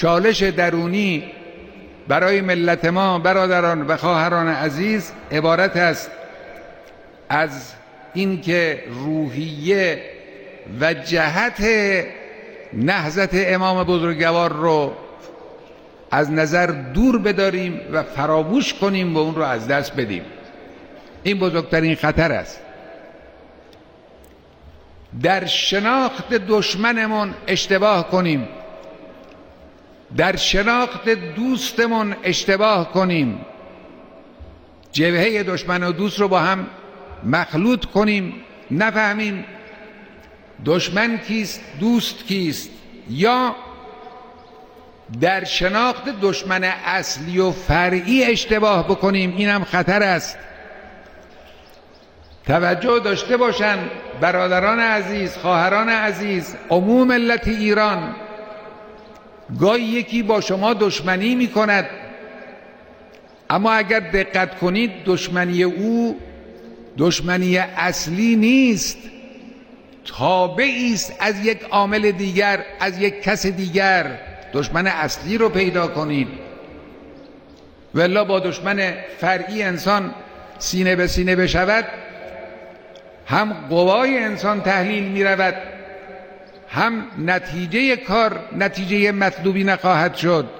چالش درونی برای ملت ما برادران و خواهران عزیز عبارت است از اینکه روحیه و جهت نهزت امام بزرگوار رو از نظر دور بداریم و فراموش کنیم و اون رو از دست بدیم. این بزرگترین خطر است. در شناخت دشمنمون اشتباه کنیم. در شناخت دوستمون اشتباه کنیم. جبهه دشمن و دوست رو با هم مخلوط کنیم. نفهمیم دشمن کیست دوست کیست یا در شناخت دشمن اصلی و فرعی اشتباه بکنیم. اینم خطر است. توجه داشته باشند برادران عزیز خواهران عزیز عموم ملت ایران. گاهی یکی با شما دشمنی می کند اما اگر دقت کنید دشمنی او دشمنی اصلی نیست. تابعی است از یک عامل دیگر از یک کس دیگر. دشمن اصلی رو پیدا کنید. ولا با دشمن فرعی انسان سینه به سینه بشود هم قوای انسان تحلیل می رود هم نتیجه کار نتیجه مطلوبی نخواهد شد.